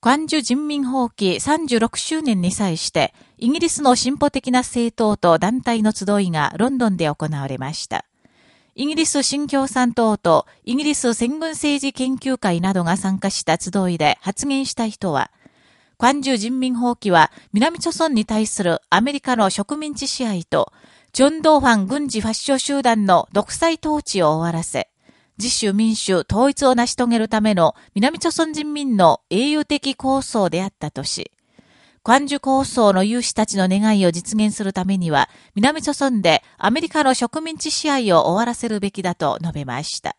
関樹人民放棄36周年に際して、イギリスの進歩的な政党と団体の集いがロンドンで行われました。イギリス新共産党とイギリス戦軍政治研究会などが参加した集いで発言した人は、関樹人民放棄は南朝村に対するアメリカの植民地支配と、ジョン・ドーファン軍事ファッション集団の独裁統治を終わらせ、自主民主統一を成し遂げるための南朝鮮人民の英雄的構想であったとし、関樹構想の有志たちの願いを実現するためには、南朝鮮でアメリカの植民地支配を終わらせるべきだと述べました。